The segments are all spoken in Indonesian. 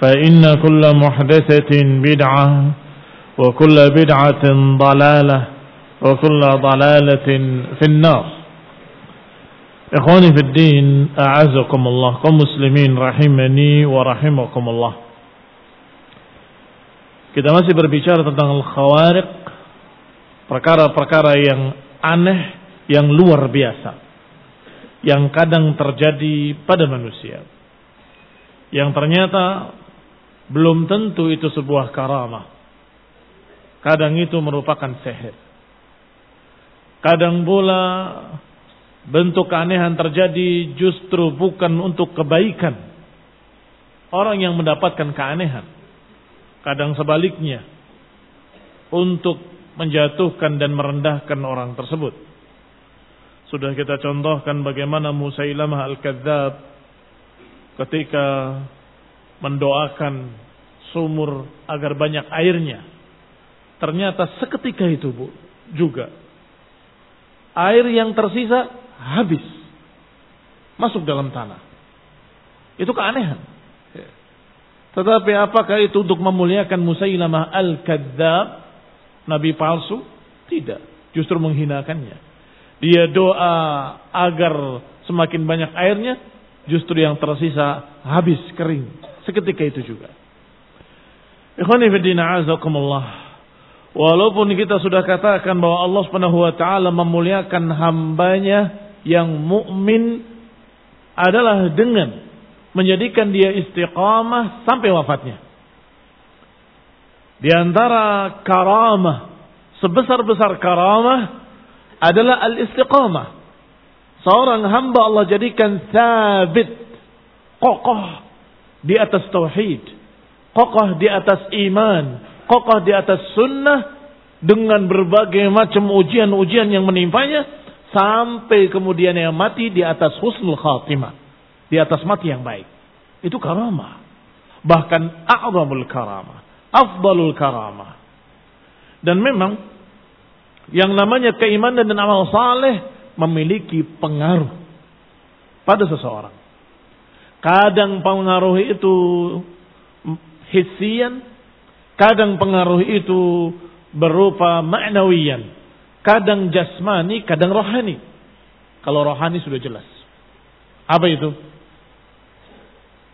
فإن كل محدثة بدعة وكل بدعة ضلالة وكل ضلالة في النار Ikhwani fi din, a'azakumullah kaum muslimin rahimani wa rahimakumullah. Kita masih berbicara tentang al-khawariq, perkara-perkara yang aneh, yang luar biasa. Yang kadang terjadi pada manusia. Yang ternyata belum tentu itu sebuah karamah. Kadang itu merupakan seher. Kadang pula bentuk keanehan terjadi justru bukan untuk kebaikan. Orang yang mendapatkan keanehan. Kadang sebaliknya. Untuk menjatuhkan dan merendahkan orang tersebut. Sudah kita contohkan bagaimana Musailamah Al-Kadzab ketika mendoakan sumur agar banyak airnya. Ternyata seketika itu Bu juga air yang tersisa habis masuk dalam tanah. Itu keanehan. Tetapi apakah itu untuk memuliakan Musailamah Al-Kadzab, nabi palsu? Tidak, justru menghinakannya. Dia doa agar semakin banyak airnya, justru yang tersisa habis kering. Seketika itu juga. Walaupun kita sudah katakan bahwa Allah Subhanahu wa taala memuliakan hambanya yang mukmin adalah dengan menjadikan dia istiqamah sampai wafatnya. Di antara karamah, sebesar-besar karamah adalah al-istiqamah. Seorang hamba Allah jadikan sabit, kokoh di atas tauhid, kokoh di atas iman, kokoh di atas sunnah dengan berbagai macam ujian-ujian yang menimpanya sampai kemudian yang mati di atas husnul khatimah, di atas mati yang baik. Itu karamah. Bahkan a'zamul karamah, afdalul karamah. Dan memang yang namanya keimanan dan amal saleh memiliki pengaruh pada seseorang. Kadang pengaruh itu hissian, kadang pengaruh itu berupa ma'nawiyan, kadang jasmani, kadang rohani. Kalau rohani sudah jelas. Apa itu?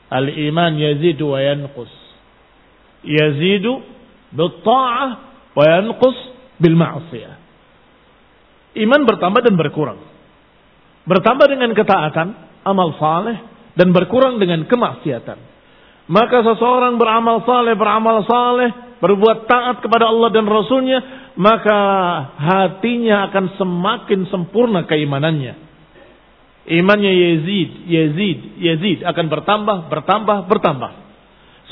Al-iman yazidu wa yanqus. Yazidu bil ta'ah wa yanqus bil ma'siyah. Iman bertambah dan berkurang. Bertambah dengan ketaatan, amal saleh dan berkurang dengan kemaksiatan. Maka seseorang beramal saleh, beramal saleh, berbuat taat kepada Allah dan Rasulnya, maka hatinya akan semakin sempurna keimanannya. Imannya Yazid, Yazid, Yazid akan bertambah, bertambah, bertambah.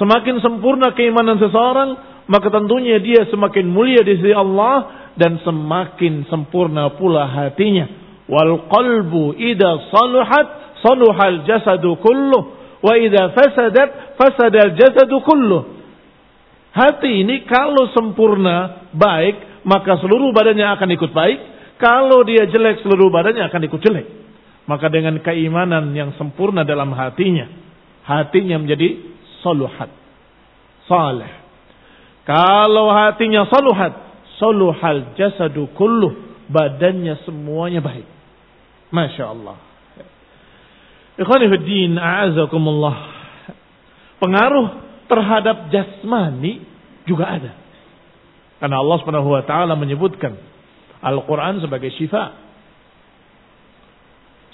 Semakin sempurna keimanan seseorang, maka tentunya dia semakin mulia di sisi Allah dan semakin sempurna pula hatinya. Wal qalbu idza saluhat saluhal jasadu kulluh wa idza fasadat fasadal jasadu kulluh. Hati ini kalau sempurna baik, maka seluruh badannya akan ikut baik. Kalau dia jelek, seluruh badannya akan ikut jelek. Maka dengan keimanan yang sempurna dalam hatinya, hatinya menjadi saluhat, saleh. Kalau hatinya saluhat, saluhal jasadu kulluh, badannya semuanya baik. Masya Allah. Ikhwanifiddin, a'azakumullah. Pengaruh terhadap jasmani juga ada. Karena Allah Subhanahu wa taala menyebutkan Al-Qur'an sebagai syifa.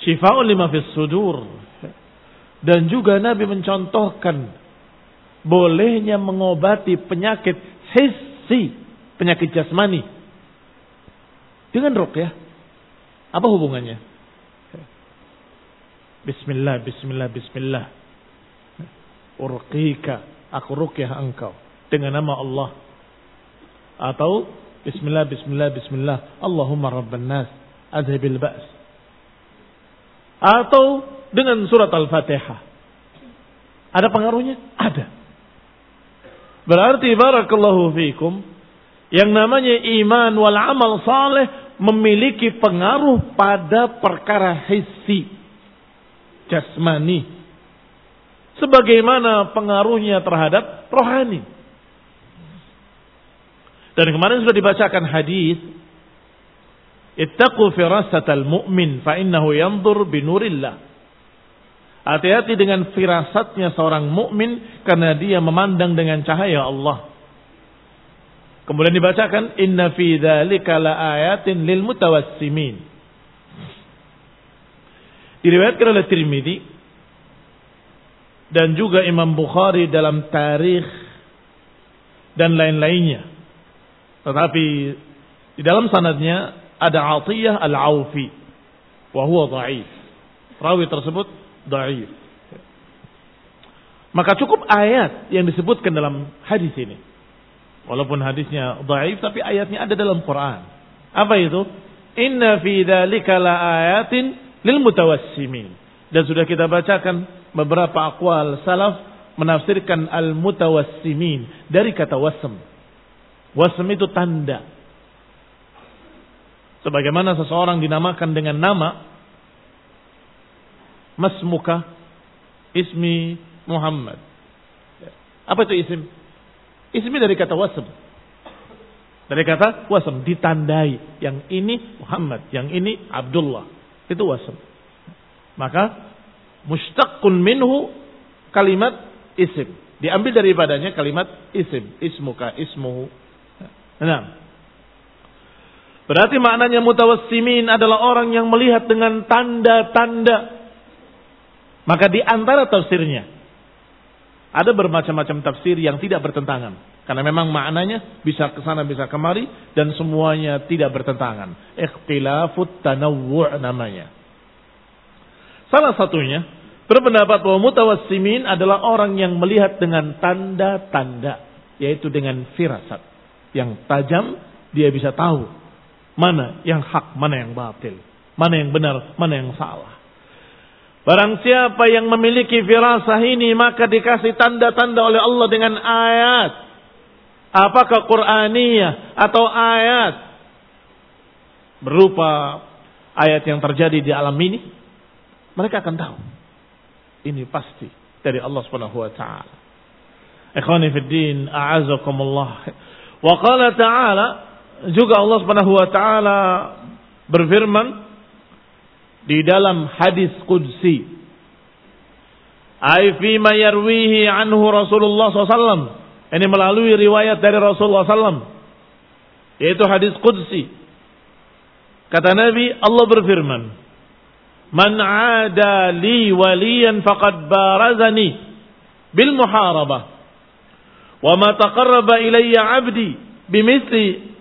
Syifa'un lima fis sudur. Dan juga Nabi mencontohkan bolehnya mengobati penyakit hissi, penyakit jasmani. Dengan ruqyah. Apa hubungannya? Bismillah, bismillah, bismillah. Urqika, aku ruqyah engkau dengan nama Allah. Atau bismillah, bismillah, bismillah. Allahumma rabban nas, adhibil ba's. Atau dengan surat Al-Fatihah. Ada pengaruhnya? Ada. Berarti barakallahu fikum yang namanya iman wal amal saleh memiliki pengaruh pada perkara hissi jasmani sebagaimana pengaruhnya terhadap rohani. Dan kemarin sudah dibacakan hadis Ittaqu firasatal mu'min fa innahu yanzur binurillah. Hati-hati dengan firasatnya seorang mukmin karena dia memandang dengan cahaya Allah. Kemudian dibacakan inna fi dzalika laayatin lil mutawassimin. Diriwayatkan oleh Tirmidzi dan juga Imam Bukhari dalam tarikh dan lain-lainnya. Tetapi di dalam sanadnya ada Atiyah Al-Aufi wa huwa dhaif. Rawi tersebut dhaif. Maka cukup ayat yang disebutkan dalam hadis ini. Walaupun hadisnya dhaif tapi ayatnya ada dalam Quran. Apa itu? Inna fi dzalika laayatin lil mutawassimin. Dan sudah kita bacakan beberapa akwal salaf menafsirkan al mutawassimin dari kata wasm. Wasm itu tanda. Sebagaimana seseorang dinamakan dengan nama masmuka ismi Muhammad. Apa itu isim? Ismi dari kata wasm. Dari kata wasm ditandai. Yang ini Muhammad, yang ini Abdullah. Itu wasm. Maka mustaqun minhu kalimat isim. Diambil daripadanya kalimat isim. Ismuka, ismuhu. Nah. Berarti maknanya mutawassimin adalah orang yang melihat dengan tanda-tanda maka di antara tafsirnya ada bermacam-macam tafsir yang tidak bertentangan. Karena memang maknanya bisa ke sana bisa kemari dan semuanya tidak bertentangan. Ikhtilafut tanawwu' namanya. Salah satunya berpendapat bahwa mutawassimin adalah orang yang melihat dengan tanda-tanda yaitu dengan firasat yang tajam dia bisa tahu mana yang hak, mana yang batil, mana yang benar, mana yang salah. Barang siapa yang memiliki firasah ini maka dikasih tanda-tanda oleh Allah dengan ayat. Apakah Qur'aniyah atau ayat berupa ayat yang terjadi di alam ini, mereka akan tahu. Ini pasti dari Allah Subhanahu wa taala. Ikhwani fid din, a'azakumullah. Wa qala ta'ala juga Allah Subhanahu wa taala berfirman di dalam hadis qudsi. Ai ma yarwihi anhu Rasulullah SAW. Ini melalui riwayat dari Rasulullah SAW. Yaitu hadis Qudsi. Kata Nabi, Allah berfirman. Man ada li waliyan faqad barazani bil muharabah. Wa ma taqarraba ilayya abdi bimithli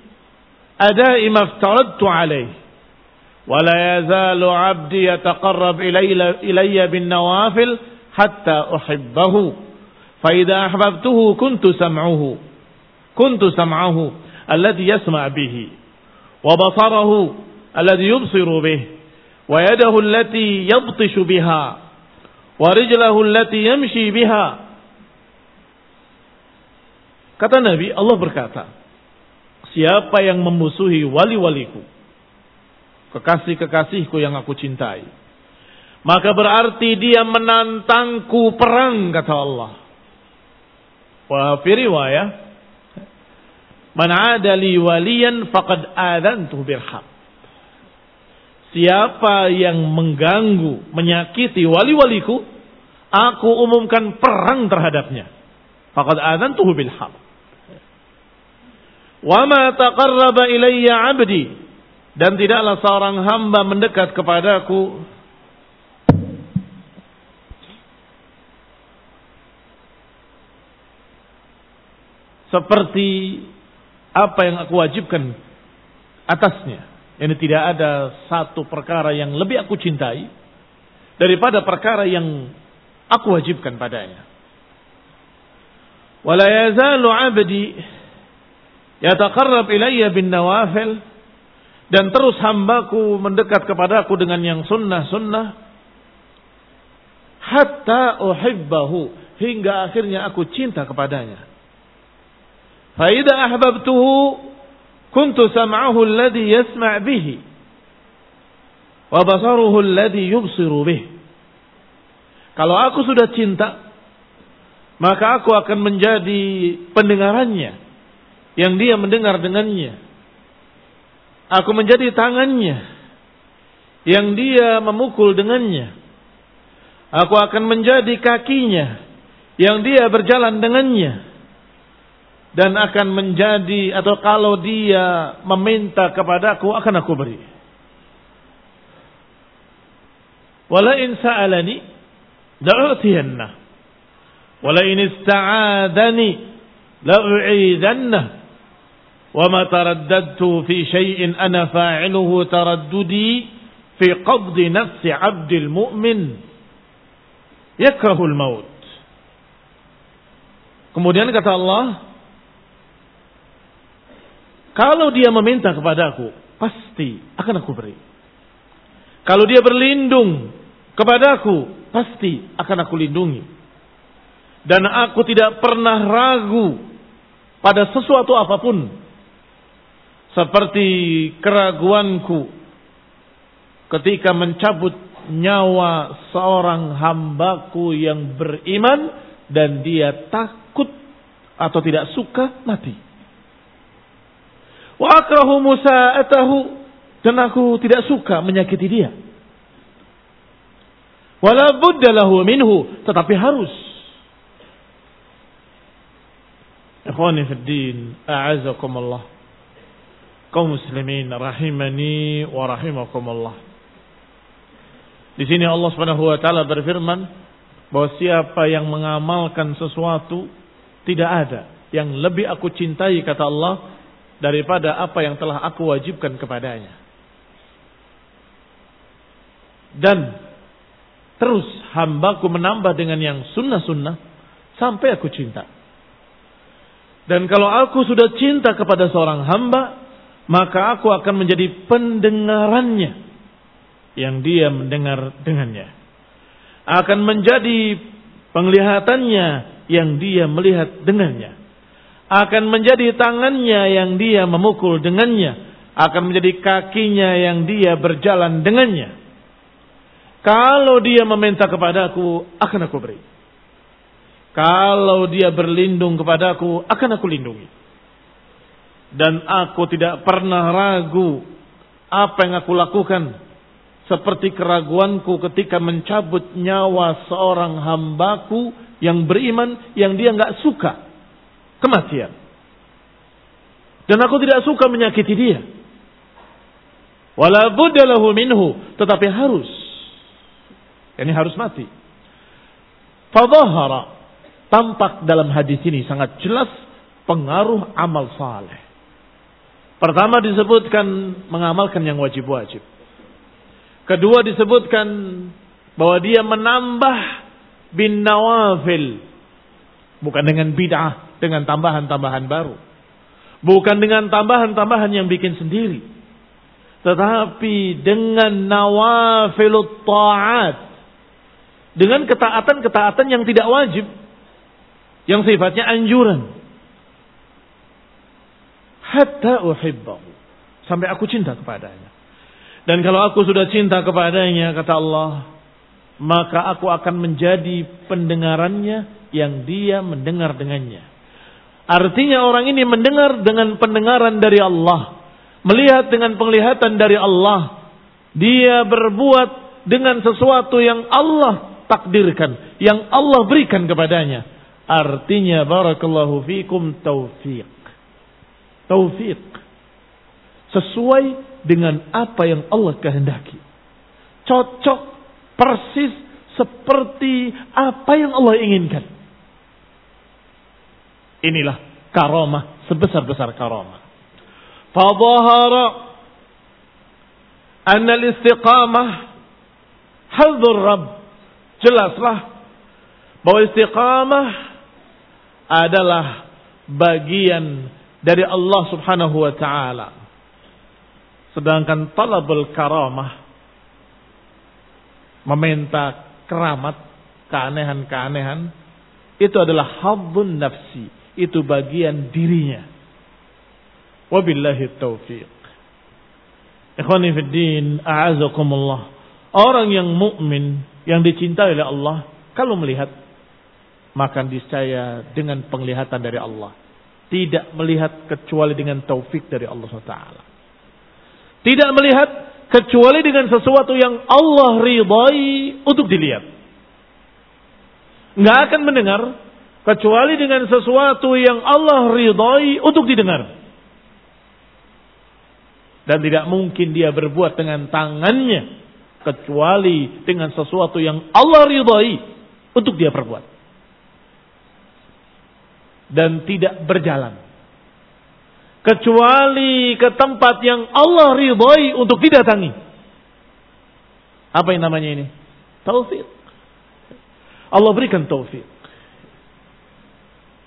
adai ma aftaradtu alayh. ولا يزال عبدي يتقرب إلي, إلي بالنوافل حتى أحبه Faida ahbabtuhu kuntu sam'uhu. Kuntu sam'ahu alladhi yasma' bihi. Wa basarahu alladhi yubsiru bihi. Wa yadahu allati yabtishu biha. Wa rijlahu allati yamshi biha. Kata Nabi, Allah berkata, Siapa yang memusuhi wali-waliku, kekasih-kekasihku yang aku cintai, maka berarti dia menantangku perang, kata Allah. Wa fi riwayah, Man adali waliyan faqad adantuh birhaq. Siapa yang mengganggu, menyakiti wali-waliku, aku umumkan perang terhadapnya. Faqad adantuhu bilhaq. Wa ma taqarraba ilayya 'abdi dan tidaklah seorang hamba mendekat kepadaku seperti apa yang aku wajibkan atasnya. Ini tidak ada satu perkara yang lebih aku cintai daripada perkara yang aku wajibkan padanya. Wala 'abdi yataqarrab ilayya bin nawafil dan terus hambaku mendekat kepadaku dengan yang sunnah-sunnah hatta uhibbahu hingga akhirnya aku cinta kepadanya. Fa idza ahbabtuhu kuntu sam'ahu alladhi yasma' bihi wa basaruhu yubsiru bih. Kalau aku sudah cinta maka aku akan menjadi pendengarannya yang dia mendengar dengannya. Aku menjadi tangannya yang dia memukul dengannya. Aku akan menjadi kakinya yang dia berjalan dengannya. Dan akan menjadi atau kalau dia meminta kepadaku akan aku beri. Wala in sa'alani la'utiyannah. Wala in ista'adani la'u'idannah. وما ترددت في شيء أنا فاعله ترددي في قبض نفس عبد المؤمن يكره الموت Kemudian kata Allah, kalau dia meminta kepadaku, pasti akan aku beri. Kalau dia berlindung kepadaku, pasti akan aku lindungi. Dan aku tidak pernah ragu pada sesuatu apa pun seperti keraguanku ketika mencabut nyawa seorang hambaku yang beriman dan dia takut atau tidak suka mati. Wa akrahu musa'atahu dan aku tidak suka menyakiti dia. Wala budda lahu minhu tetapi harus. Ikhwani fi din, a'azakumullah kaum muslimin rahimani wa rahimakumullah. Di sini Allah Subhanahu wa taala berfirman bahwa siapa yang mengamalkan sesuatu tidak ada yang lebih aku cintai kata Allah daripada apa yang telah aku wajibkan kepadanya. Dan terus hambaku menambah dengan yang sunnah-sunnah sampai aku cinta. Dan kalau aku sudah cinta kepada seorang hamba, maka aku akan menjadi pendengarannya yang dia mendengar dengannya. Akan menjadi penglihatannya yang dia melihat dengannya. Akan menjadi tangannya yang dia memukul dengannya. Akan menjadi kakinya yang dia berjalan dengannya. Kalau dia meminta kepadaku, akan aku beri. Kalau dia berlindung kepadaku, akan aku lindungi dan aku tidak pernah ragu apa yang aku lakukan seperti keraguanku ketika mencabut nyawa seorang hambaku yang beriman yang dia nggak suka kematian. Dan aku tidak suka menyakiti dia. Wala lahu minhu, tetapi harus. Ini harus mati. Fadhahara tampak dalam hadis ini sangat jelas pengaruh amal saleh. Pertama disebutkan mengamalkan yang wajib-wajib. Kedua disebutkan bahwa dia menambah bin nawafil. Bukan dengan bid'ah, dengan tambahan-tambahan baru. Bukan dengan tambahan-tambahan yang bikin sendiri. Tetapi dengan nawafilut ta'at. Dengan ketaatan-ketaatan yang tidak wajib. Yang sifatnya anjuran. Hatta uhibbahu. Sampai aku cinta kepadanya. Dan kalau aku sudah cinta kepadanya, kata Allah, maka aku akan menjadi pendengarannya yang dia mendengar dengannya. Artinya orang ini mendengar dengan pendengaran dari Allah. Melihat dengan penglihatan dari Allah. Dia berbuat dengan sesuatu yang Allah takdirkan. Yang Allah berikan kepadanya. Artinya barakallahu fikum taufiq. Taufiq. Sesuai dengan apa yang Allah kehendaki. Cocok persis seperti apa yang Allah inginkan. Inilah karomah sebesar-besar karomah. Fadhahara anna al-istiqamah hadzur Rabb. Jelaslah bahwa istiqamah adalah bagian dari Allah Subhanahu wa taala Sedangkan talabul karamah meminta keramat, keanehan-keanehan itu adalah habbun nafsi, itu bagian dirinya. Wabillahi taufiq. Ikhwani fid din, a'azakumullah. Orang yang mukmin yang dicintai oleh Allah, kalau melihat maka discaya dengan penglihatan dari Allah. Tidak melihat kecuali dengan taufik dari Allah SWT. Tidak melihat kecuali dengan sesuatu yang Allah ridhai untuk dilihat. Nggak akan mendengar kecuali dengan sesuatu yang Allah ridhai untuk didengar. Dan tidak mungkin dia berbuat dengan tangannya kecuali dengan sesuatu yang Allah ridhai untuk dia perbuat. Dan tidak berjalan kecuali ke tempat yang Allah ridhoi untuk didatangi. Apa yang namanya ini? Taufik. Allah berikan taufik.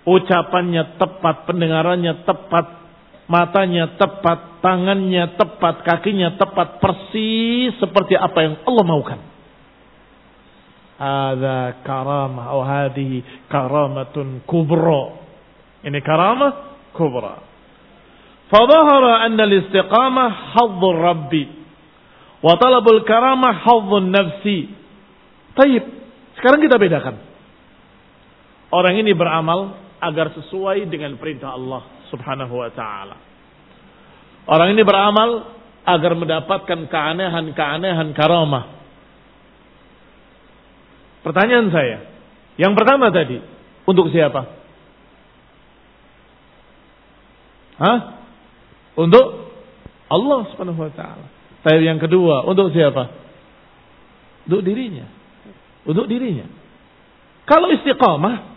Ucapannya tepat, pendengarannya tepat, matanya tepat, tangannya tepat, kakinya tepat, persis seperti apa yang Allah maukan. Ada karamah, atau hadhi karamatun kubra. Ini karamah kubra. Fadhahara anna al-istiqamah hadzur rabbi wa talabul karamah hadzun nafsi. Taib. Sekarang kita bedakan. Orang ini beramal agar sesuai dengan perintah Allah Subhanahu wa taala. Orang ini beramal agar mendapatkan keanehan-keanehan karamah. Pertanyaan saya, yang pertama tadi, untuk siapa? Hah? Untuk Allah Subhanahu wa taala. Tapi yang kedua, untuk siapa? Untuk dirinya. Untuk dirinya. Kalau istiqamah,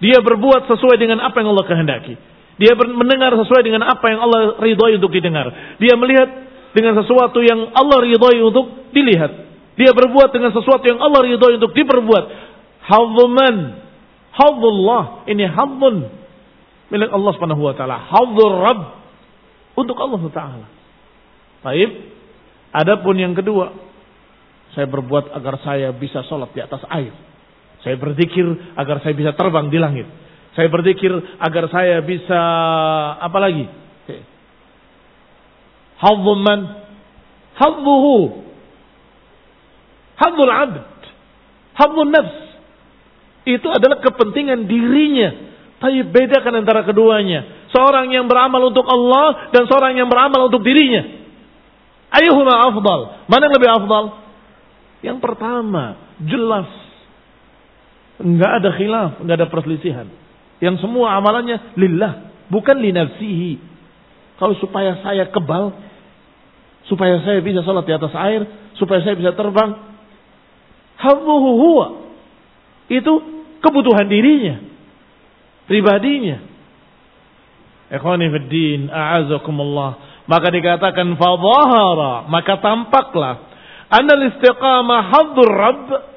dia berbuat sesuai dengan apa yang Allah kehendaki. Dia mendengar sesuai dengan apa yang Allah ridhoi untuk didengar. Dia melihat dengan sesuatu yang Allah ridhoi untuk dilihat. Dia berbuat dengan sesuatu yang Allah ridhoi untuk diperbuat. Hadzuman. Hadzullah. Ini hadzun. Milik Allah subhanahu wa ta'ala. Hadzur Rabb untuk Allah Taala. Baik. Adapun yang kedua, saya berbuat agar saya bisa sholat di atas air. Saya berzikir agar saya bisa terbang di langit. Saya berzikir agar saya bisa apa lagi? Hadzum man? Hadzuhu. Hadzul abd. Hadzul nafs. Itu adalah kepentingan dirinya. Tapi bedakan antara keduanya. Seorang yang beramal untuk Allah dan seorang yang beramal untuk dirinya. Ayuhuma afdal? Mana yang lebih afdal? Yang pertama, jelas. Enggak ada khilaf, enggak ada perselisihan. Yang semua amalannya lillah, bukan li nafsihi. Kalau supaya saya kebal, supaya saya bisa sholat di atas air, supaya saya bisa terbang. Hadhuhu huwa. Itu kebutuhan dirinya. Pribadinya. Ikhwani fiddin, a'azakumullah. Maka dikatakan fadhahara, maka tampaklah anna istiqamah haddur rabb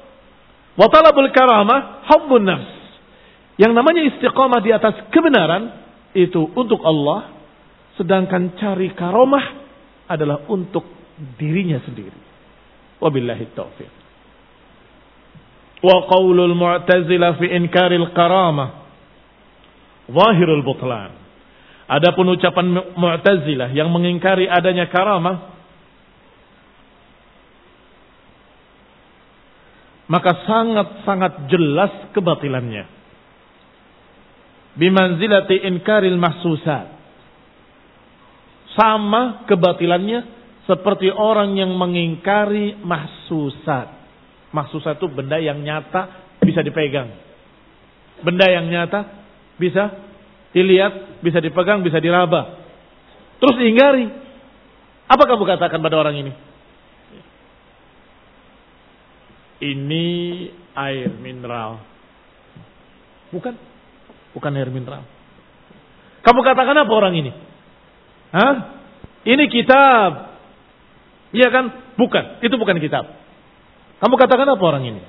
wa talabul karamah haddun nafs. Yang namanya istiqamah di atas kebenaran itu untuk Allah, sedangkan cari karomah adalah untuk dirinya sendiri. Wabillahi taufiq. Wa qaulul mu'tazilah fi inkaril karamah zahirul butlan. Adapun ucapan Mu'tazilah yang mengingkari adanya karamah maka sangat-sangat jelas kebatilannya. Bimanzilati inkaril mahsusat. Sama kebatilannya seperti orang yang mengingkari mahsusat. Mahsusat itu benda yang nyata bisa dipegang. Benda yang nyata bisa dilihat, bisa dipegang, bisa diraba. Terus diingkari. Apa kamu katakan pada orang ini? Ini air mineral. Bukan. Bukan air mineral. Kamu katakan apa orang ini? Hah? Ini kitab. Iya kan? Bukan. Itu bukan kitab. Kamu katakan apa orang ini?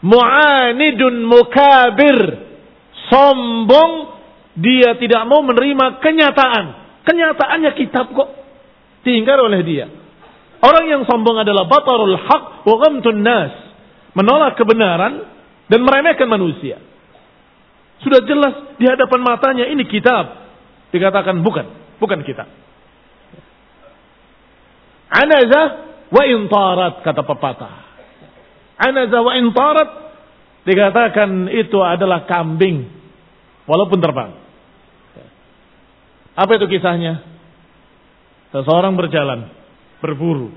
Mu'anidun mukabir. Sombong. Dia tidak mau menerima kenyataan. Kenyataannya kitab kok. Tinggal oleh dia. Orang yang sombong adalah batarul haq wa ghamtun nas. Menolak kebenaran dan meremehkan manusia. Sudah jelas di hadapan matanya ini kitab. Dikatakan bukan, bukan kitab. Anazah wa intarat kata pepatah. Anazah wa intarat dikatakan itu adalah kambing walaupun terbang. Apa itu kisahnya? Seseorang berjalan, berburu.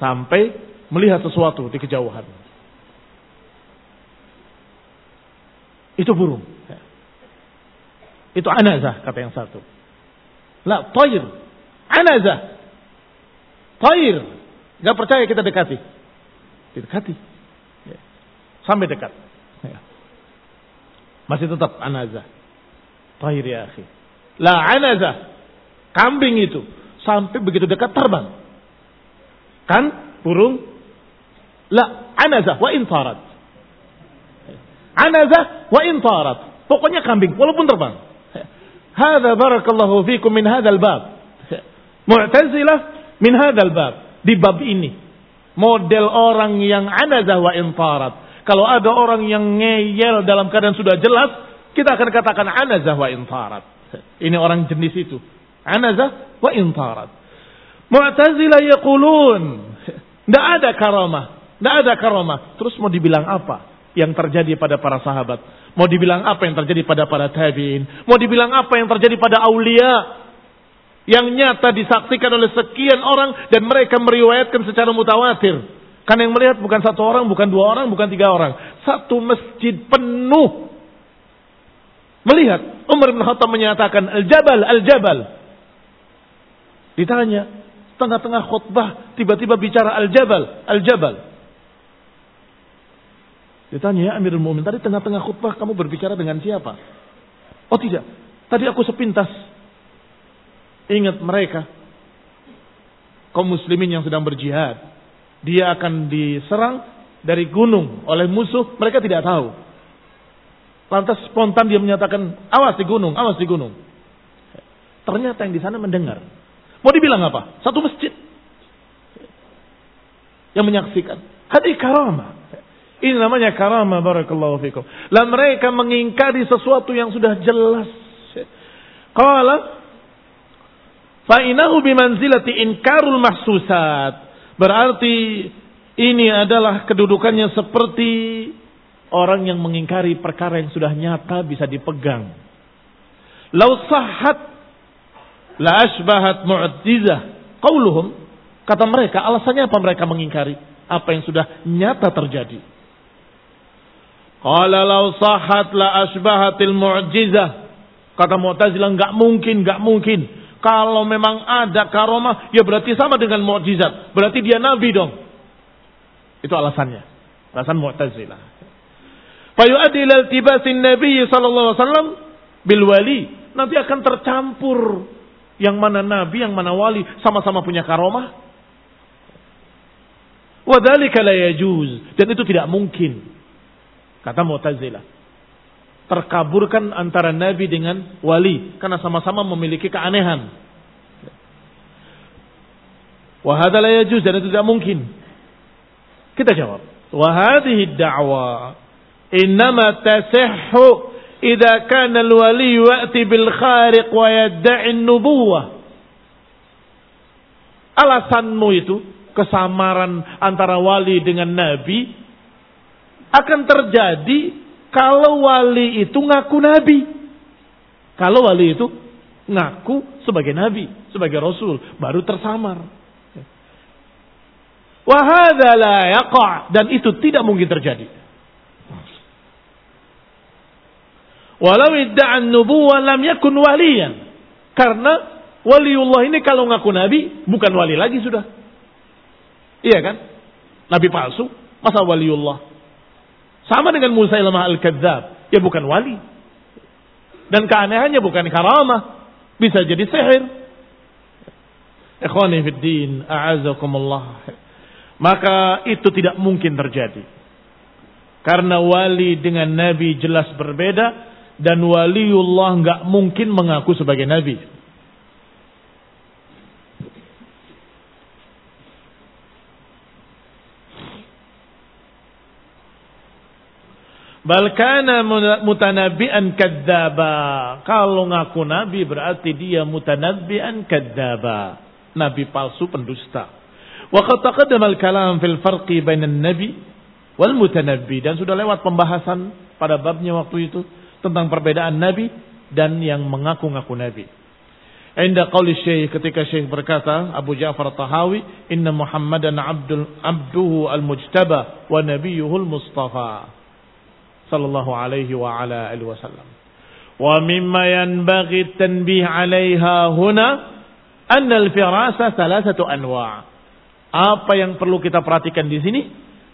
Sampai melihat sesuatu di kejauhan. Itu burung. Itu anazah kata yang satu. La, toir. Anazah. Toir. Gak percaya kita dekati. Dekati. Ya. Sampai dekat. Masih tetap anazah. Toir ya akhi. La anazah. Kambing itu. Sampai begitu dekat terbang. Kan? Burung. La anazah wa intarat. Anazah wa intarat. Pokoknya kambing, walaupun terbang. Hada barakallahu fikum min hadal bab. Mu'tazilah min hadal bab. Di bab ini. Model orang yang anazah wa intarat. Kalau ada orang yang ngeyel dalam keadaan sudah jelas, kita akan katakan anazah wa intarat. Ini orang jenis itu. Anazah wa intarat. Mu'tazilah yaqulun. Tidak ada karamah. Tidak ada karamah. Terus mau dibilang apa? yang terjadi pada para sahabat. Mau dibilang apa yang terjadi pada para tabi'in. Mau dibilang apa yang terjadi pada aulia. Yang nyata disaksikan oleh sekian orang dan mereka meriwayatkan secara mutawatir. Karena yang melihat bukan satu orang, bukan dua orang, bukan tiga orang. Satu masjid penuh. Melihat. Umar bin Khattab menyatakan, Al-Jabal, Al-Jabal. Ditanya, tengah-tengah khutbah, tiba-tiba bicara Al-Jabal, Al-Jabal. Ditanya ya Amirul Mu'min, tadi tengah-tengah khutbah kamu berbicara dengan siapa? Oh tidak, tadi aku sepintas. Ingat mereka, kaum muslimin yang sedang berjihad. Dia akan diserang dari gunung oleh musuh, mereka tidak tahu. Lantas spontan dia menyatakan, awas di gunung, awas di gunung. Ternyata yang di sana mendengar. Mau dibilang apa? Satu masjid. Yang menyaksikan. Hadi karamah. Ini namanya karama barakallahu fikum. Lah mereka mengingkari sesuatu yang sudah jelas. Qala fa inahu bimanzilati inkarul mahsusat. Berarti ini adalah kedudukannya seperti orang yang mengingkari perkara yang sudah nyata bisa dipegang. Lau sahat la asbahat mu'jizah. Qauluhum kata mereka alasannya apa mereka mengingkari apa yang sudah nyata terjadi. Qala law sahat la asbahatil mu'jizah. Kata Mu'tazilah enggak mungkin, enggak mungkin. Kalau memang ada karomah, ya berarti sama dengan mukjizat. Berarti dia nabi dong. Itu alasannya. Alasan Mu'tazilah. Fayu'addi ila iltibasin Nabi sallallahu alaihi wasallam bil wali. Nanti akan tercampur yang mana nabi, yang mana wali sama-sama punya karomah. Wadhalika la yajuz dan itu tidak mungkin. Kata Mu'tazilah. Terkaburkan antara nabi dengan wali karena sama-sama memiliki keanehan. Wahada la yajuz dan itu tidak mungkin. Kita jawab. Wahadihi da'wa innama tasihhu idza kana al-wali ya'ti bil khariq wa yad'i an-nubuwah. Alasanmu itu kesamaran antara wali dengan nabi akan terjadi kalau wali itu ngaku nabi. Kalau wali itu ngaku sebagai nabi, sebagai rasul, baru tersamar. Wahada la yaqa' dan itu tidak mungkin terjadi. Walau idda'an nubuwa lam yakun waliyan. Karena waliullah ini kalau ngaku nabi bukan wali lagi sudah. Iya kan? Nabi palsu, masa waliullah. Sama dengan Musa Musailamah al-Kadzab, ya bukan wali. Dan keanehannya bukan karamah, bisa jadi sihir. Ikhwani fid din, a'azakumullah. Maka itu tidak mungkin terjadi. Karena wali dengan nabi jelas berbeda dan waliullah nggak mungkin mengaku sebagai nabi. Balkana mutanabbi'an kadzaba. Kalau ngaku nabi berarti dia mutanabbi'an kadzaba. Nabi palsu pendusta. Wa qad taqaddama al-kalam fil farqi bainan nabi wal mutanabbi dan sudah lewat pembahasan pada babnya waktu itu tentang perbedaan Nabi dan yang mengaku-ngaku Nabi. Inda qawli syekh ketika syekh berkata Abu Ja'far Tahawi inna Muhammadan abdul abduhu al-mujtaba wa nabiyuhu al-mustafa sallallahu alaihi wa ala alihi wasallam. Wa mimma yanbaghi tanbih 'alaiha huna anna al-firasa thalathatu anwa'. Apa yang perlu kita perhatikan di sini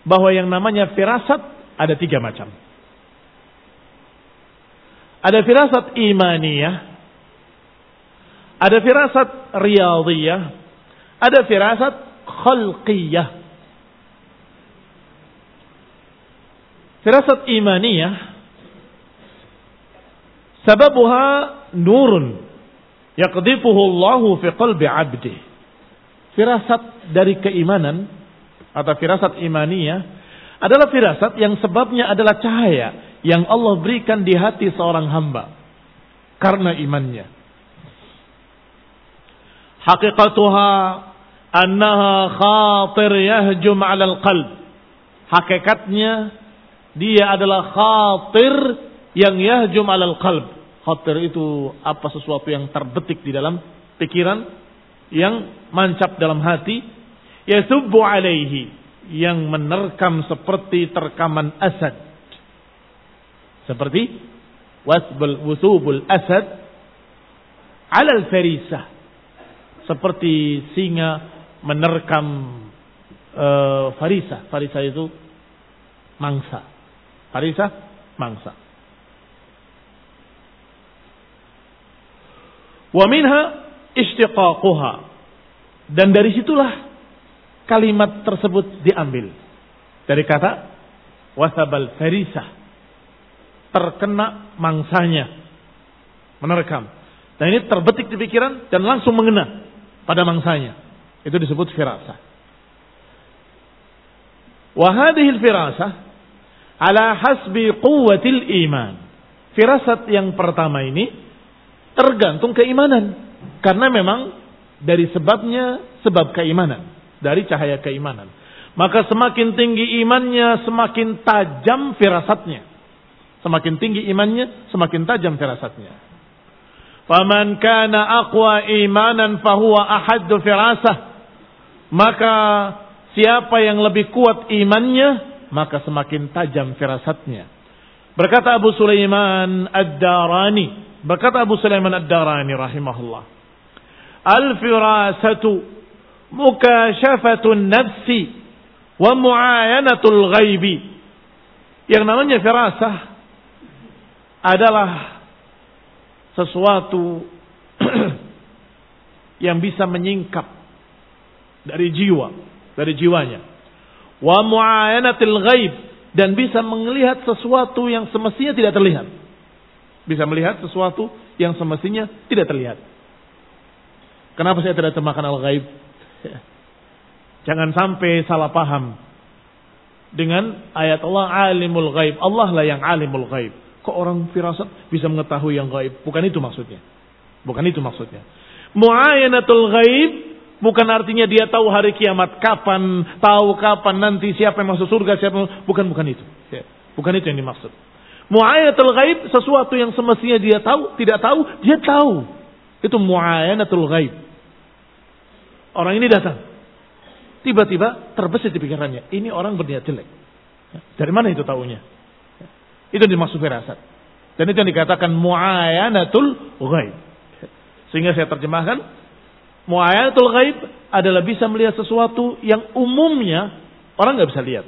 bahwa yang namanya firasat ada tiga macam. Ada firasat imaniyah. Ada firasat riyadiyah. Ada firasat khalqiyah. Firasat imaniyah. Sababuha nurun. Yaqdifuhu Allahu fi qalbi abdi. Firasat dari keimanan atau firasat imaniyah adalah firasat yang sebabnya adalah cahaya yang Allah berikan di hati seorang hamba karena imannya. Hakikatuha annaha khatir yahjum 'alal qalb. Hakikatnya dia adalah khatir yang yahjum 'alal qalb. Khatir itu apa sesuatu yang terbetik di dalam pikiran yang mancap dalam hati yasubbu alaihi yang menerkam seperti terkaman asad seperti wasbul wusubul asad alal farisah. Seperti singa menerkam uh, farisa. Farisa itu mangsa. Farisa mangsa. Wa minha istiqaquha. Dan dari situlah kalimat tersebut diambil. Dari kata wasabal farisah terkena mangsanya. Menerkam. Dan ini terbetik di pikiran dan langsung mengena pada mangsanya. Itu disebut firasah. Wahadihil firasah ala hasbi quwwatil iman. Firasat yang pertama ini tergantung keimanan. Karena memang dari sebabnya sebab keimanan. Dari cahaya keimanan. Maka semakin tinggi imannya, semakin tajam firasatnya. Semakin tinggi imannya, semakin tajam firasatnya. Faman kana aqwa imanan fahuwa ahaddu firasah. Maka siapa yang lebih kuat imannya, maka semakin tajam firasatnya. Berkata Abu Sulaiman Ad-Darani, berkata Abu Sulaiman Ad-Darani rahimahullah. Al-firasatu mukashafatun nafsi wa muayanatul ghaibi. Yang namanya firasah adalah sesuatu yang bisa menyingkap dari jiwa, dari jiwanya. Wa muayanatil ghaib dan bisa melihat sesuatu yang semestinya tidak terlihat. Bisa melihat sesuatu yang semestinya tidak terlihat. Kenapa saya tidak termakan al-ghaib? Jangan sampai salah paham dengan ayat Allah alimul ghaib. Allah lah yang alimul ghaib. Kok orang firasat bisa mengetahui yang gaib? Bukan itu maksudnya. Bukan itu maksudnya. Mu'ayanatul gaib bukan artinya dia tahu hari kiamat kapan, tahu kapan nanti siapa yang masuk surga, siapa yang... bukan bukan itu. Ya, bukan itu yang dimaksud. Mu'ayanatul gaib sesuatu yang semestinya dia tahu, tidak tahu, dia tahu. Itu mu'ayanatul gaib. Orang ini datang. Tiba-tiba terbesit di pikirannya. Ini orang berniat jelek. Dari mana itu tahunya? Itu dimaksud firasat. Dan itu yang dikatakan muayanatul ghaib. Sehingga saya terjemahkan muayanatul ghaib adalah bisa melihat sesuatu yang umumnya orang nggak bisa lihat.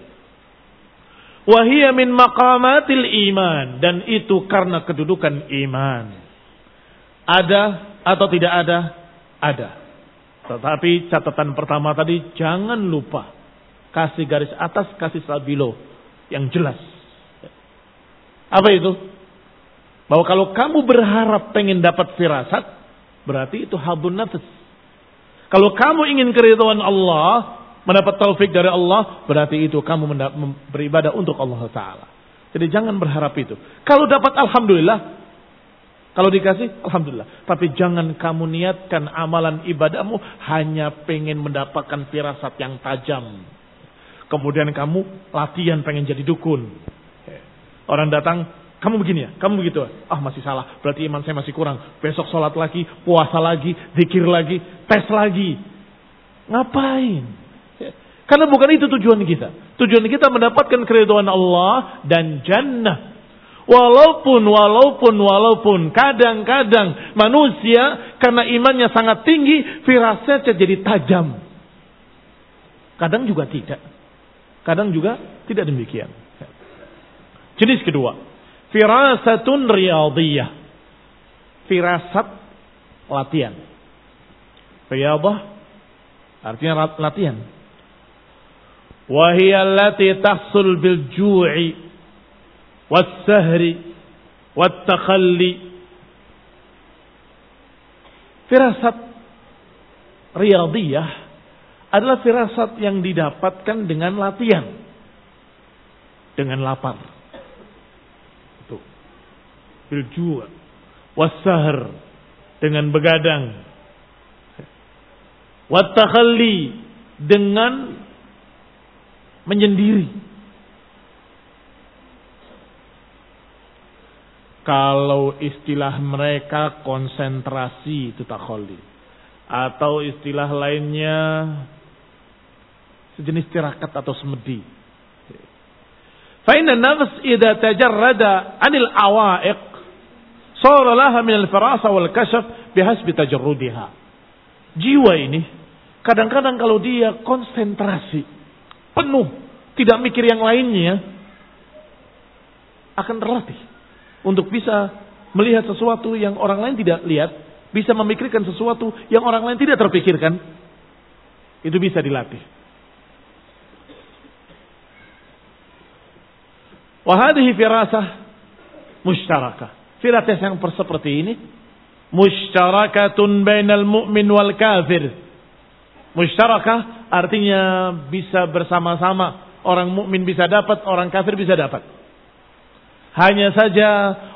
Wahia min maqamatil iman dan itu karena kedudukan iman. Ada atau tidak ada? Ada. Tetapi catatan pertama tadi jangan lupa kasih garis atas, kasih stabilo yang jelas. Apa itu? Bahwa kalau kamu berharap pengen dapat firasat, berarti itu habun nafs. Kalau kamu ingin keridhaan Allah, mendapat taufik dari Allah, berarti itu kamu beribadah untuk Allah Ta'ala. Jadi jangan berharap itu. Kalau dapat Alhamdulillah, kalau dikasih, Alhamdulillah. Tapi jangan kamu niatkan amalan ibadahmu hanya pengen mendapatkan firasat yang tajam. Kemudian kamu latihan pengen jadi dukun. Orang datang, kamu begini ya, kamu begitu. Ah masih salah, berarti iman saya masih kurang. Besok sholat lagi, puasa lagi, zikir lagi, tes lagi. Ngapain? Ya, karena bukan itu tujuan kita. Tujuan kita mendapatkan keriduan Allah dan jannah. Walaupun, walaupun, walaupun kadang-kadang manusia karena imannya sangat tinggi, firasatnya jadi tajam. Kadang juga tidak. Kadang juga tidak demikian. Jenis kedua, firasatun riyadiyah. Firasat latihan. Riyadah artinya latihan. Wahia allati tahsul bil ju'i was sahri wat takhalli. Firasat riyadiyah adalah firasat yang didapatkan dengan latihan. Dengan lapar bil wasahar dengan begadang. Watakhalli dengan menyendiri. Kalau istilah mereka konsentrasi itu takhalli. Atau istilah lainnya sejenis tirakat atau semedi. Fa inna nafs idza tajarrada anil awaiq Sara laha minal firasa wal kashaf bihasbi tajarrudiha. Jiwa ini kadang-kadang kalau dia konsentrasi penuh, tidak mikir yang lainnya, akan terlatih untuk bisa melihat sesuatu yang orang lain tidak lihat, bisa memikirkan sesuatu yang orang lain tidak terpikirkan. Itu bisa dilatih. Wahadihi firasah mustarakah. Firasat yang seperti ini musyarakatun bainal mu'min wal kafir. Musyarakah artinya bisa bersama-sama. Orang mukmin bisa dapat, orang kafir bisa dapat. Hanya saja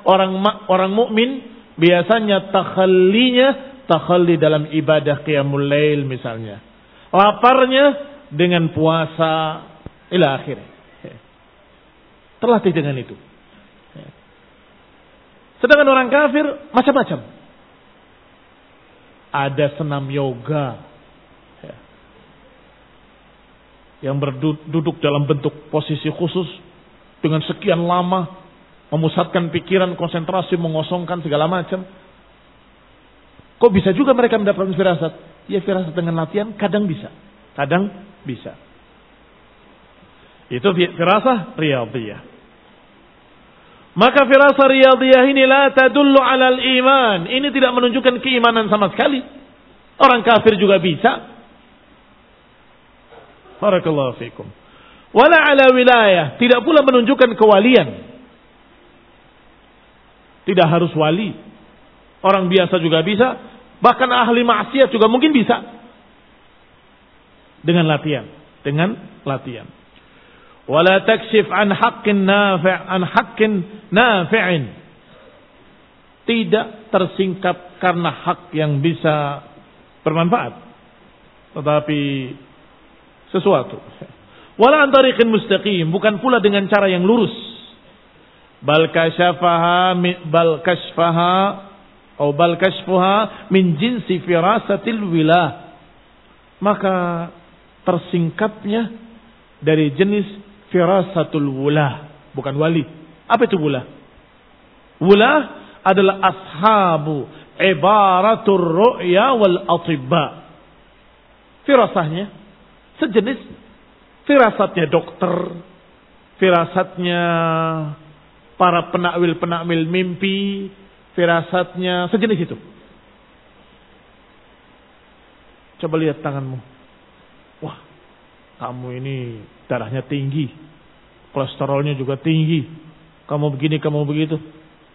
orang orang mukmin biasanya takhallinya takhalli dalam ibadah qiyamul lail misalnya. Laparnya dengan puasa ila akhir. Terlatih dengan itu. Sedangkan orang kafir macam-macam. ada senam yoga ya. yang berduduk dalam bentuk posisi khusus dengan sekian lama memusatkan pikiran, konsentrasi, mengosongkan segala macam. Kok bisa juga mereka mendapatkan firasat? Ya firasat dengan latihan kadang bisa, kadang bisa. Itu firasah riyadhiyah. Maka firasah riyadhiyah ini la tadullu alal iman. Ini tidak menunjukkan keimanan sama sekali. Orang kafir juga bisa. Barakallahu fikum. Wala ala wilayah. Tidak pula menunjukkan kewalian. Tidak harus wali. Orang biasa juga bisa. Bahkan ahli maksiat juga mungkin bisa. Dengan latihan. Dengan latihan wala takshif an haqqin nafi' an haqqin nafi'in tidak tersingkap karena hak yang bisa bermanfaat. Tetapi sesuatu. Wala an tariqin mustaqim bukan pula dengan cara yang lurus. Bal kasyafaha bal kashfaha atau bal kashfuha min jinsi firasatil wilah. Maka tersingkapnya dari jenis firasatul wula, bukan wali. Apa itu wula? Wula adalah ashabu ibaratul ru'ya wal atibba. Firasahnya sejenis firasatnya dokter, firasatnya para penakwil-penakwil mimpi, firasatnya sejenis itu. Coba lihat tanganmu. Kamu ini darahnya tinggi, kolesterolnya juga tinggi, kamu begini, kamu begitu.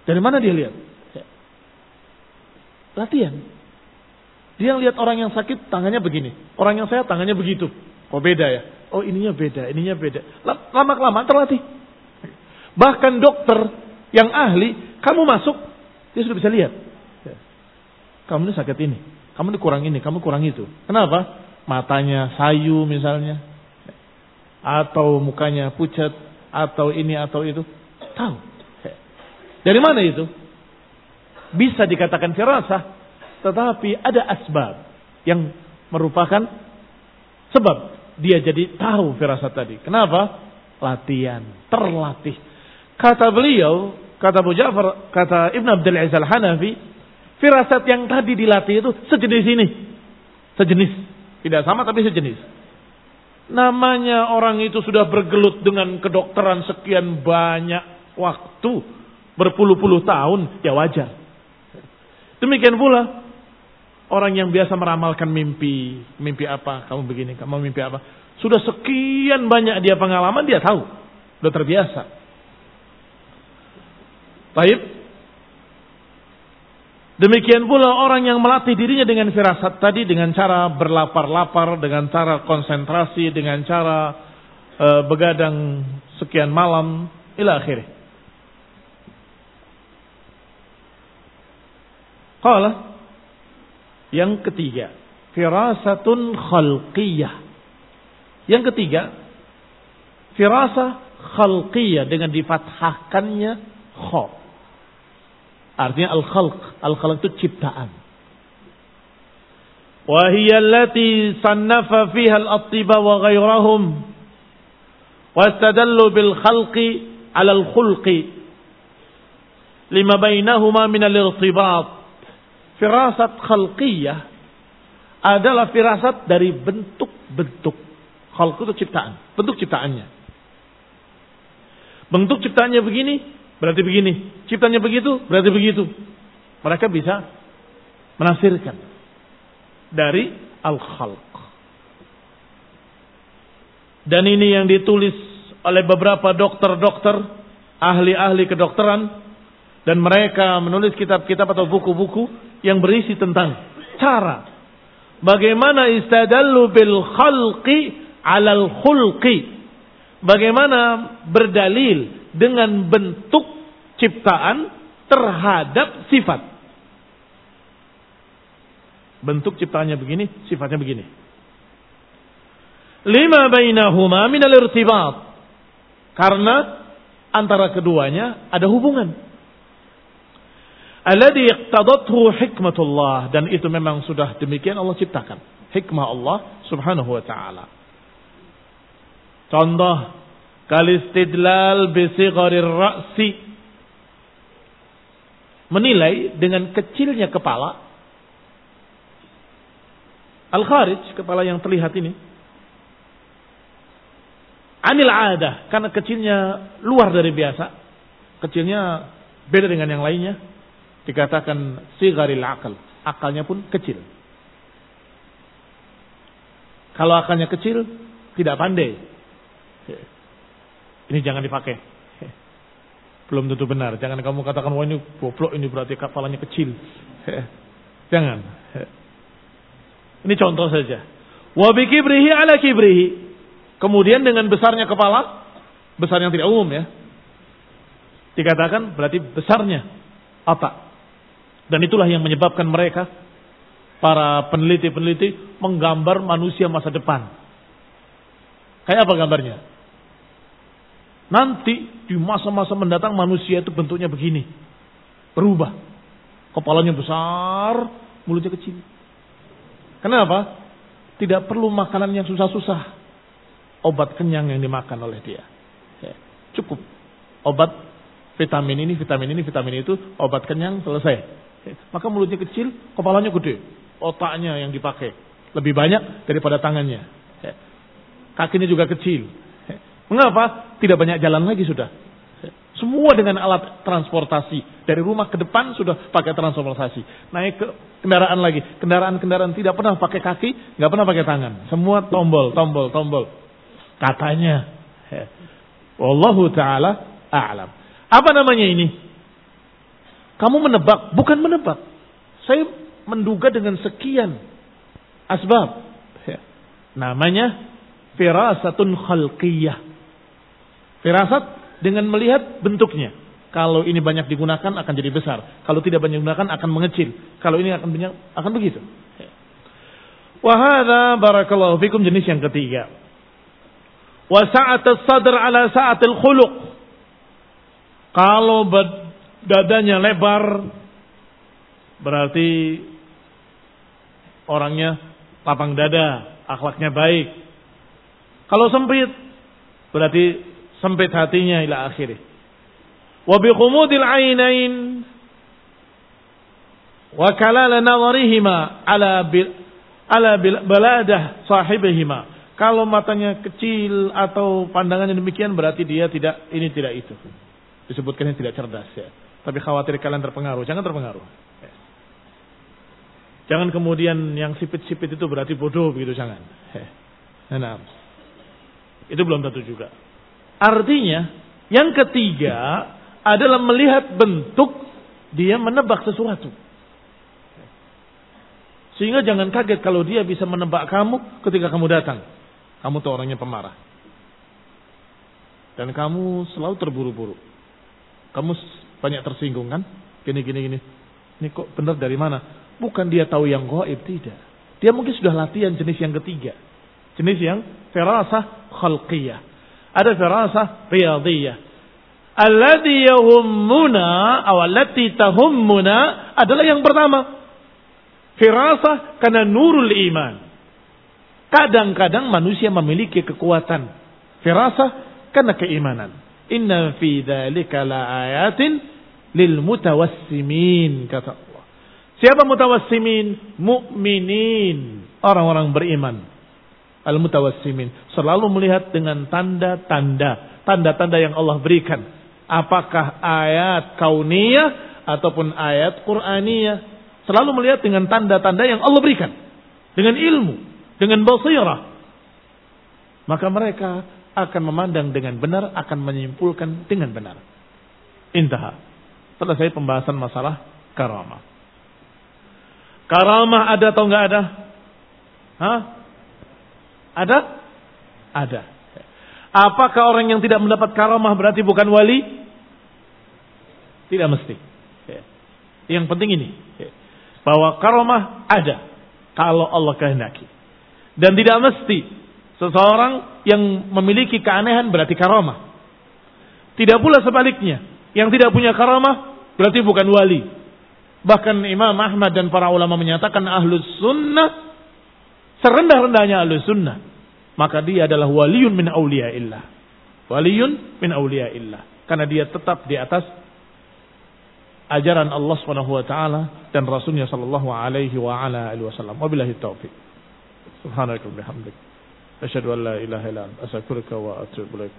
Dari mana dia lihat? Latihan. Dia lihat orang yang sakit tangannya begini, orang yang sehat tangannya begitu. Oh beda ya? Oh ininya beda, ininya beda. Lama kelamaan terlatih. Bahkan dokter yang ahli, kamu masuk, dia sudah bisa lihat. Kamu ini sakit ini, kamu ini kurang ini, kamu kurang itu. Kenapa? Matanya sayu misalnya, atau mukanya pucat atau ini atau itu. Tahu. Dari mana itu? Bisa dikatakan firasah tetapi ada asbab yang merupakan sebab dia jadi tahu firasat tadi. Kenapa? Latihan terlatih. Kata beliau kata Abu Ja'far kata Ibn Abdul Aziz Al-Hanafi firasat yang tadi dilatih itu sejenis ini. Sejenis. Tidak sama tapi sejenis Namanya orang itu sudah bergelut dengan kedokteran sekian banyak waktu. Berpuluh-puluh tahun, ya wajar. Demikian pula orang yang biasa meramalkan mimpi. Mimpi apa? Kamu begini, kamu mimpi apa? Sudah sekian banyak dia pengalaman, dia tahu. Sudah terbiasa. Baik, Demikian pula orang yang melatih dirinya dengan firasat tadi dengan cara berlapar-lapar, dengan cara konsentrasi, dengan cara e, begadang sekian malam, ila akhirnya. Qala yang ketiga, firasatun khalqiyah. Yang ketiga, firasa khalqiyah dengan difathahkannya kha. Artinya al-khalq. Al-khalq itu ciptaan. Wahiyallati sannafa fiha al-attiba wa ghairahum. Wastadallu bil khalqi ala al-khulqi. Lima bainahuma min irtibat. Firasat khalqiyah adalah firasat dari bentuk-bentuk. Khalq itu ciptaan. Bentuk ciptaannya. Bentuk ciptaannya begini, berarti begini. Ciptanya begitu, berarti begitu. Mereka bisa menafsirkan dari al-khalq. Dan ini yang ditulis oleh beberapa dokter-dokter, ahli-ahli kedokteran, dan mereka menulis kitab-kitab atau buku-buku yang berisi tentang cara bagaimana istadallu bil khalqi alal khulqi. Bagaimana berdalil dengan bentuk ciptaan terhadap sifat. Bentuk ciptaannya begini, sifatnya begini. Lima bainahuma minal irtibat. Karena antara keduanya ada hubungan. Alladhi iqtadathu hikmatullah dan itu memang sudah demikian Allah ciptakan. Hikmah Allah Subhanahu wa taala. Contoh kalistidlal bisigharir ra'si. Menilai dengan kecilnya kepala. Al-kharij kepala yang terlihat ini. Anil adah karena kecilnya luar dari biasa. Kecilnya beda dengan yang lainnya. Dikatakan sigaril akal akalnya pun kecil. Kalau akalnya kecil tidak pandai ini jangan dipakai. Belum tentu benar. Jangan kamu katakan, wah ini goblok, ini berarti kepalanya kecil. Jangan. Ini contoh saja. Wa kibrihi ala kibrihi. Kemudian dengan besarnya kepala, besar yang tidak umum ya. Dikatakan berarti besarnya otak. Dan itulah yang menyebabkan mereka para peneliti-peneliti menggambar manusia masa depan. Kayak apa gambarnya? Nanti di masa-masa mendatang manusia itu bentuknya begini. Berubah. Kepalanya besar, mulutnya kecil. Kenapa? Tidak perlu makanan yang susah-susah. Obat kenyang yang dimakan oleh dia. Ya, cukup. Obat vitamin ini, vitamin ini, vitamin itu, obat kenyang selesai. Ya, maka mulutnya kecil, kepalanya gede. Otaknya yang dipakai. Lebih banyak daripada tangannya. Ya, kakinya juga kecil. Mengapa? Tidak banyak jalan lagi sudah. Semua dengan alat transportasi. Dari rumah ke depan sudah pakai transportasi. Naik ke kendaraan lagi. Kendaraan-kendaraan tidak pernah pakai kaki, nggak pernah pakai tangan. Semua tombol, tombol, tombol. Katanya. Wallahu ta'ala a'lam. Apa namanya ini? Kamu menebak, bukan menebak. Saya menduga dengan sekian asbab. Namanya firasatun khalqiyah Firasat dengan melihat bentuknya. Kalau ini banyak digunakan akan jadi besar. Kalau tidak banyak digunakan akan mengecil. Kalau ini akan banyak akan begitu. Wahada barakallahu fikum jenis yang ketiga. Wa sa'atul sadr ala sa'atil khuluq. Kalau dadanya lebar berarti orangnya lapang dada, akhlaknya baik. Kalau sempit berarti sempit hatinya ila akhirih. Wa bi khumudil ainain wa kalala nazarihima ala bil ala bil baladah sahibihima. Kalau matanya kecil atau pandangannya demikian berarti dia tidak ini tidak itu. Disebutkannya tidak cerdas ya. Tapi khawatir kalian terpengaruh. Jangan terpengaruh. Jangan kemudian yang sipit-sipit itu berarti bodoh begitu jangan. Ya. Nah, itu belum tentu juga. Artinya, yang ketiga adalah melihat bentuk dia menebak sesuatu. Sehingga jangan kaget kalau dia bisa menebak kamu ketika kamu datang. Kamu tuh orangnya pemarah. Dan kamu selalu terburu-buru. Kamu banyak tersinggung kan? Gini, gini, gini. Ini kok benar dari mana? Bukan dia tahu yang goib, tidak. Dia mungkin sudah latihan jenis yang ketiga. Jenis yang firasah khalqiyah. Ada firasah riyadiyah. Alladhi yahummuna atau tahummuna adalah yang pertama. Firasah karena nurul iman. Kadang-kadang manusia memiliki kekuatan firasah karena keimanan. Inna fi dzalika la ayatin lil mutawassimin kata Allah. Siapa mutawassimin? Mukminin, orang-orang beriman al-mutawassimin. Selalu melihat dengan tanda-tanda. Tanda-tanda yang Allah berikan. Apakah ayat kauniyah ataupun ayat Qur'aniyah. Selalu melihat dengan tanda-tanda yang Allah berikan. Dengan ilmu. Dengan basirah. Maka mereka akan memandang dengan benar, akan menyimpulkan dengan benar. Intaha. Selesai pembahasan masalah karamah. Karamah ada atau enggak ada? Hah? Ada? Ada. Apakah orang yang tidak mendapat karamah berarti bukan wali? Tidak mesti. Yang penting ini. Bahwa karamah ada. Kalau Allah kehendaki. Dan tidak mesti seseorang yang memiliki keanehan berarti karamah. Tidak pula sebaliknya. Yang tidak punya karamah berarti bukan wali. Bahkan Imam Ahmad dan para ulama menyatakan ahlus sunnah serendah-rendahnya ahlus sunnah. Maka dia adalah waliun min illah. Waliun min illah. Karena dia tetap di atas ajaran Allah Subhanahu wa taala dan Rasulnya sallallahu alaihi wa ala alihi wasallam. Wabillahi taufik. Subhanaka wa bihamdik. Asyhadu an la ilaha illa anta astaghfiruka wa atubu ilaik.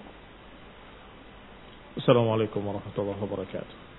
Assalamualaikum warahmatullahi wabarakatuh.